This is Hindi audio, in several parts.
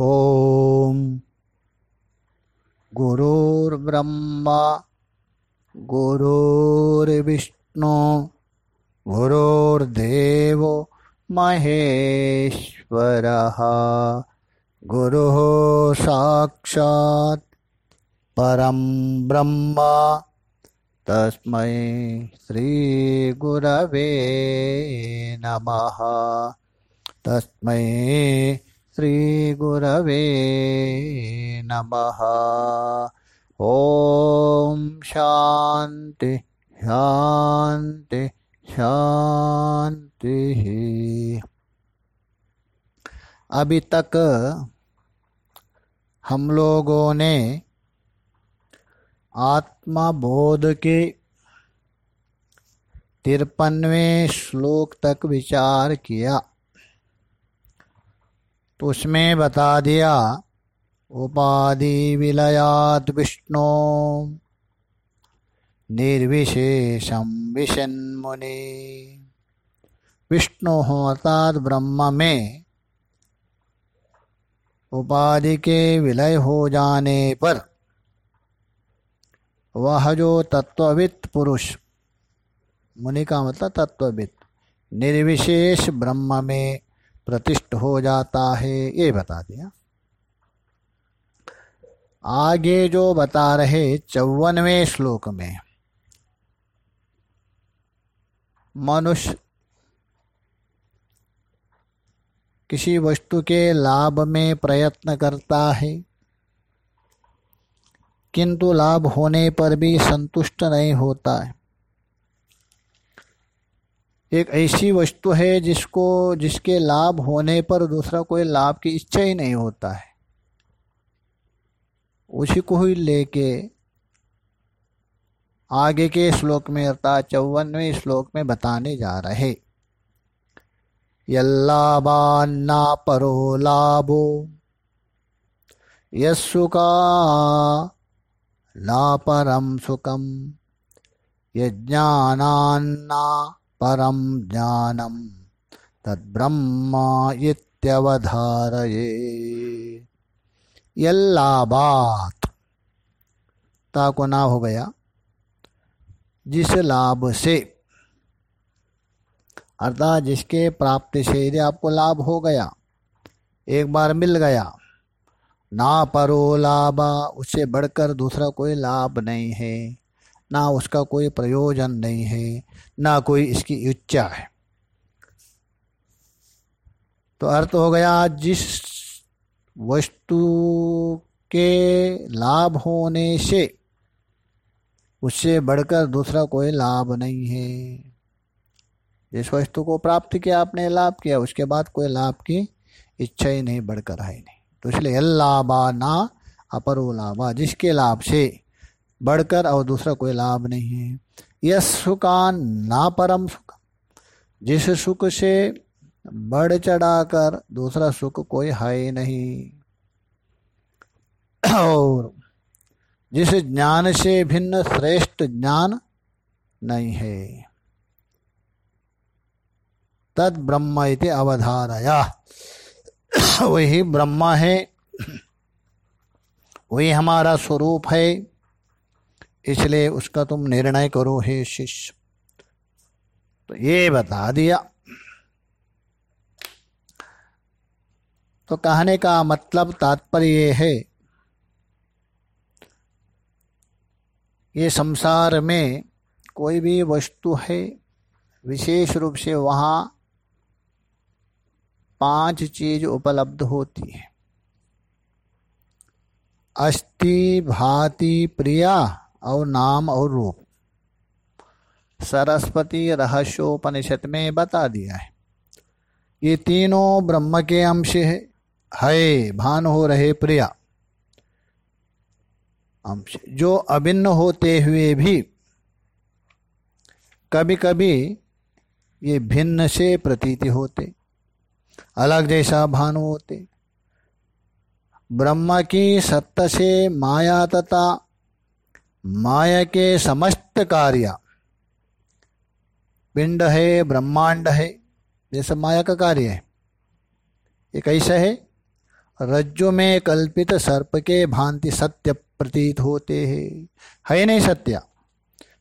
ॐ गुरुर्ब्रह्मा गुरुर्विष्णु गुरुर्देवो महेश्वरः। गुरुः साक्षात् परं ब्रह्म। तस्मै श्रीगुरवे नमः। तस्मै श्रीगुरवे नमः। ॐ शान्ति शान्ति, शान्तिः। अभी तक हम लोगों ने आत्मा बोध के तिरपनवें श्लोक तक विचार किया। तो उसमें बता दिया। उपाधि विलयात विष्णु। निर्विशेषम विशन मुनि विष्णु अर्थात ब्रह्म में उपाधि के विलय हो जाने पर वह जो तत्वविद पुरुष, मुनि का मतलब तत्वविद, निर्विशेष ब्रह्म में प्रतिष्ठ हो जाता है। ये बता दिया। आगे जो बता रहे चौवनवे श्लोक में, मनुष्य किसी वस्तु के लाभ में प्रयत्न करता है, किंतु लाभ होने पर भी संतुष्ट नहीं होता है। एक ऐसी वस्तु है जिसको, जिसके लाभ होने पर दूसरा कोई लाभ की इच्छा ही नहीं होता है। उसी को ही लेके आगे के श्लोक में अर्थात चौवनवें श्लोक में बताने जा रहे। यल्लाभान्ना परो लाभो, यस्सुका ला परम सुखम यज्ञानान्ना परम ज्ञानम तद्ब्रह्म इत्यवधारये। यल्लाभात। ता को ना हो गया, जिस लाभ से, अर्थात जिसके प्राप्ति से यदि आपको लाभ हो गया, एक बार मिल गया, ना परो लाभा उससे बढ़कर दूसरा कोई लाभ नहीं है। ना उसका कोई प्रयोजन नहीं है, ना कोई इसकी इच्छा है। तो अर्थ हो गया, जिस वस्तु के लाभ होने से उससे बढ़कर दूसरा कोई लाभ नहीं है। जिस वस्तु को प्राप्त किया, आपने लाभ किया, उसके बाद कोई लाभ की इच्छा ही नहीं, बढ़कर है नहीं। तो इसलिए लाभा ना अपरो लाभा, जिसके लाभ से बढ़कर और दूसरा कोई लाभ नहीं है। यह सुखान ना परम सुख। जिस सुख से बढ़ चढ़ाकर दूसरा सुख कोई है नहीं। और जिस ज्ञान से भिन्न श्रेष्ठ ज्ञान नहीं है। तद ब्रह्म इति अवधारया। वही ब्रह्म है। वही हमारा स्वरूप है। इसलिए उसका तुम निर्णय करो, हे शिष्य। तो ये बता दिया। तो कहने का मतलब तात्पर्य है, ये संसार में कोई भी वस्तु है, विशेष रूप से वहाँ पाँच चीज़ उपलब्ध होती है। अस्थि, भाति, प्रिया और नाम और रूप। सरस्वती रहस्योपनिषद में बता दिया है। ये तीनों ब्रह्म के अंश है। है, भान हो रहे प्रिया अंश। जो अभिन्न होते हुए भी कभी कभी ये भिन्न से प्रतीति होते, अलग जैसा भानु होते। ब्रह्म की सत्य से माया तथा माया के समस्त कार्य। पिंड है ब्रह्मांड है ये सब माया का कार्य है। ये कैसा है? रज्जु में कल्पित सर्प के भांति सत्य प्रतीत होते हैं। है नहीं सत्य?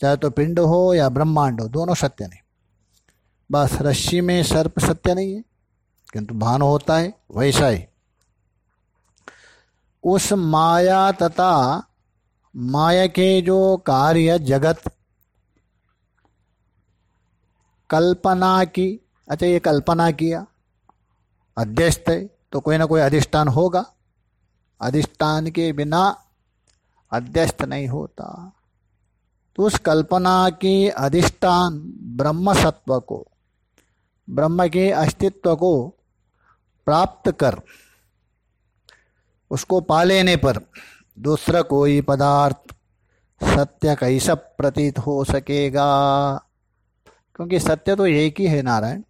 चाहे तो पिंड हो या ब्रह्मांड हो, दोनों सत्य नहीं। बस रस्सी में सर्प सत्य नहीं है, किंतु भान होता है, वैसा ही। उस माया तथा माया के जो कार्य जगत, कल्पना की अच्छा ये कल्पना किया, अध्यस्त है तो कोई ना कोई अधिष्ठान होगा। अधिष्ठान के बिना अध्यस्त नहीं होता। तो उस कल्पना की अधिष्ठान ब्रह्म सत्व को, ब्रह्म के अस्तित्व को प्राप्त कर, उसको पा लेने पर दूसरा कोई पदार्थ सत्य कैसा प्रतीत हो सकेगा? क्योंकि सत्य तो एक ही है नारायण।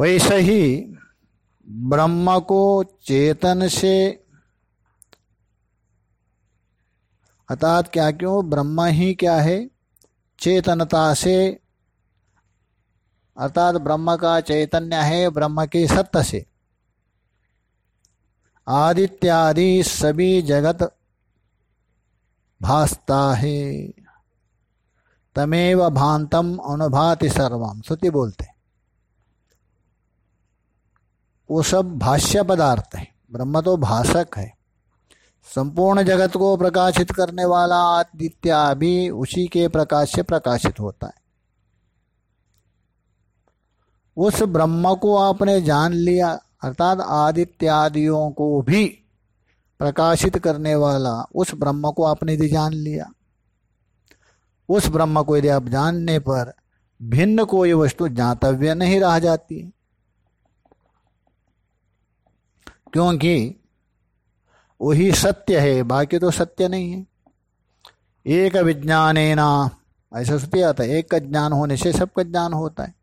वैसे ही ब्रह्म को चेतन से अर्थात क्या क्यों? ब्रह्म ही क्या है? चेतनता से। अर्थात ब्रह्म का चैतन्य है ब्रह्म के सत्य से। आदित्यादि सभी जगत भासता है तमेव भांतम अनुभाति सर्वम। श्रुति बोलते वो सब भाष्य पदार्थ है। ब्रह्म तो भाषक है। संपूर्ण जगत को प्रकाशित करने वाला आदित्य भी उसी के प्रकाश से प्रकाशित होता है। उस ब्रह्म को आपने जान लिया। अर्थात आदित्यादियों को भी प्रकाशित करने वाला उस ब्रह्म को आपने यदि जान लिया। उस ब्रह्म को यदि आप जानने पर भिन्न कोई वस्तु ज्ञातव्य नहीं रह जाती। क्योंकि वही सत्य है, बाकी तो सत्य नहीं है। एक विज्ञान ऐसा श्रुति आता है, एक का ज्ञान होने से सबका ज्ञान होता है।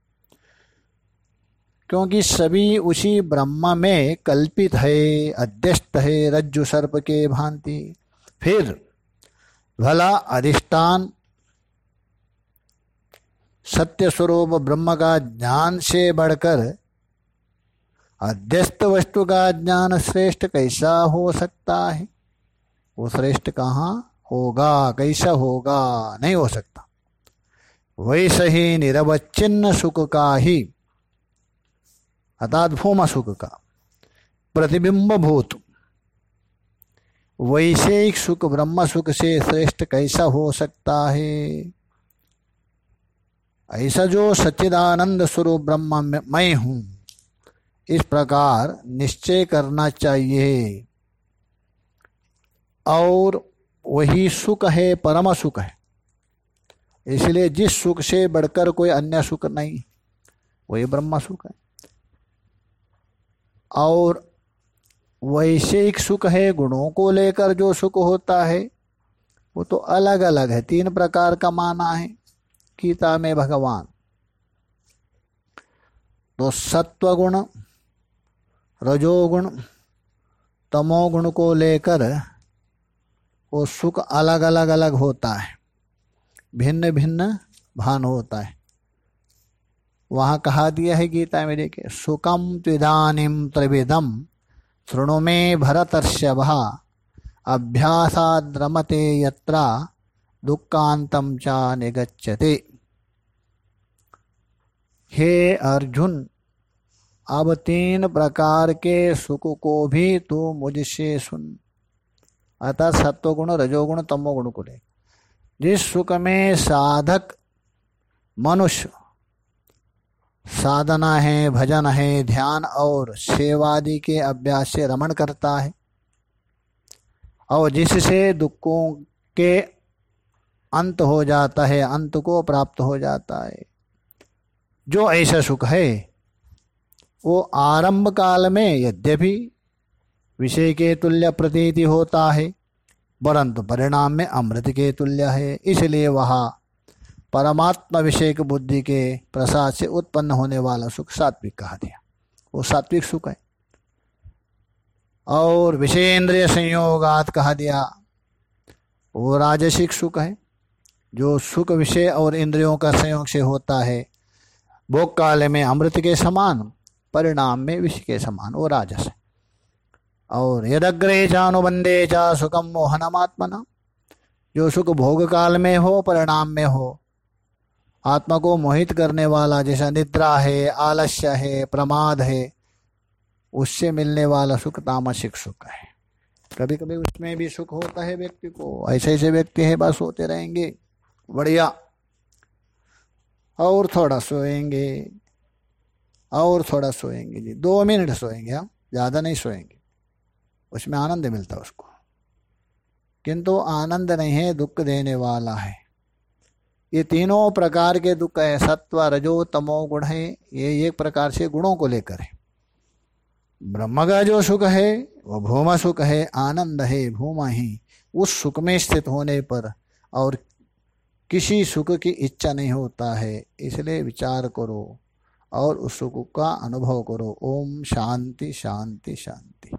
क्योंकि सभी उसी ब्रह्म में कल्पित है, अध्यस्त है, रज्जु सर्प के भांति। फिर, भला अधिष्ठान सत्य स्वरूप ब्रह्म का ज्ञान से बढ़कर, अध्यस्त वस्तु का ज्ञान श्रेष्ठ कैसा हो सकता है? वो श्रेष्ठ कहाँ होगा, कैसा होगा, नहीं हो सकता। वैसे ही निरवच्छिन्न सुख का ही अर्थात सुख का प्रतिबिंब भूत वैषयिक सुख ब्रह्म सुख से श्रेष्ठ कैसा हो सकता है? ऐसा जो सच्चिदानंद स्वरूप ब्रह्म मैं हूँ, इस प्रकार निश्चय करना चाहिए। और वही सुख है, परम सुख है। इसलिए जिस सुख से बढ़कर कोई अन्य सुख नहीं, वही ब्रह्म सुख है। और वैश्विक सुख है, गुणों को लेकर जो सुख होता है, वो तो अलग अलग है। तीन प्रकार का माना है, गीता में भगवान। तो सत्वगुण, रजोगुण, तमोगुण को लेकर वो सुख अलग अलग अलग होता है। भिन्न भिन्न भान होता है। वहाँ कहा दिया है गीता में देखिए सुखम त्विदानिम त्रिविदम शृणु में भरतर्षभ, अभ्यासाद्रमते यत्रा दुखांतम चा निगच्छते। हे अर्जुन, अब तीन प्रकार के सुख को भी तू मुझसे सुन। अतः सत्वगुण, रजोगुण, तमोगुण को ले। जिस सुख में साधक, मनुष्य साधना है, भजन है, ध्यान और सेवादि के अभ्यास से रमण करता है। और जिससे दुखों के अंत हो जाता है, अंत को प्राप्त हो जाता है। जो ऐसा सुख है, वो आरंभ काल में यद्यपि विषय के तुल्य प्रतीति होता है, परंतु परिणाम में अमृत के तुल्य है, इसलिए वह परमात्मा विषय बुद्धि के प्रसाद से उत्पन्न होने वाला सुख सात्विक कहा दिया। वो सात्विक सुख है। और विषेन्द्रिय संयोगात कहा दिया। वो राजसिक सुख है। जो सुख विषय और इंद्रियों का संयोग से होता है, भोग काल में अमृत के समान, परिणाम में विष के समान, वो राजस है। और यदग्रे चानुबंधे चा सुखम मोहनमात्मना। जो सुख भोग काल में हो, परिणाम में हो आत्मा को मोहित करने वाला जैसा निद्रा है, आलस्य है, प्रमाद है, उससे मिलने वाला सुख तामसिक सुख है। कभी कभी उसमें भी सुख होता है व्यक्ति को। ऐसे ऐसे व्यक्ति है, बस होते रहेंगे। बढ़िया। और थोड़ा सोएँगे। और थोड़ा सोएँगे जी। दो मिनट सोएँगे हम, ज़्यादा नहीं सोएँगे। उसमें आनंद मिलता उसको। किंतु आनंद नहीं है, दुख देने वाला है। ये तीनों प्रकार के दुख है, सत्व, रजो, तमो, गुण है, ये एक प्रकार से गुणों को लेकर है। ब्रह्म का जो सुख है, वो भूमा सुख है, आनंद है, भूमा ही, उस सुख में स्थित होने पर और किसी सुख की इच्छा नहीं होता है, इसलिए विचार करो और उस सुख का अनुभव करो। ओम शांति शांति शांति।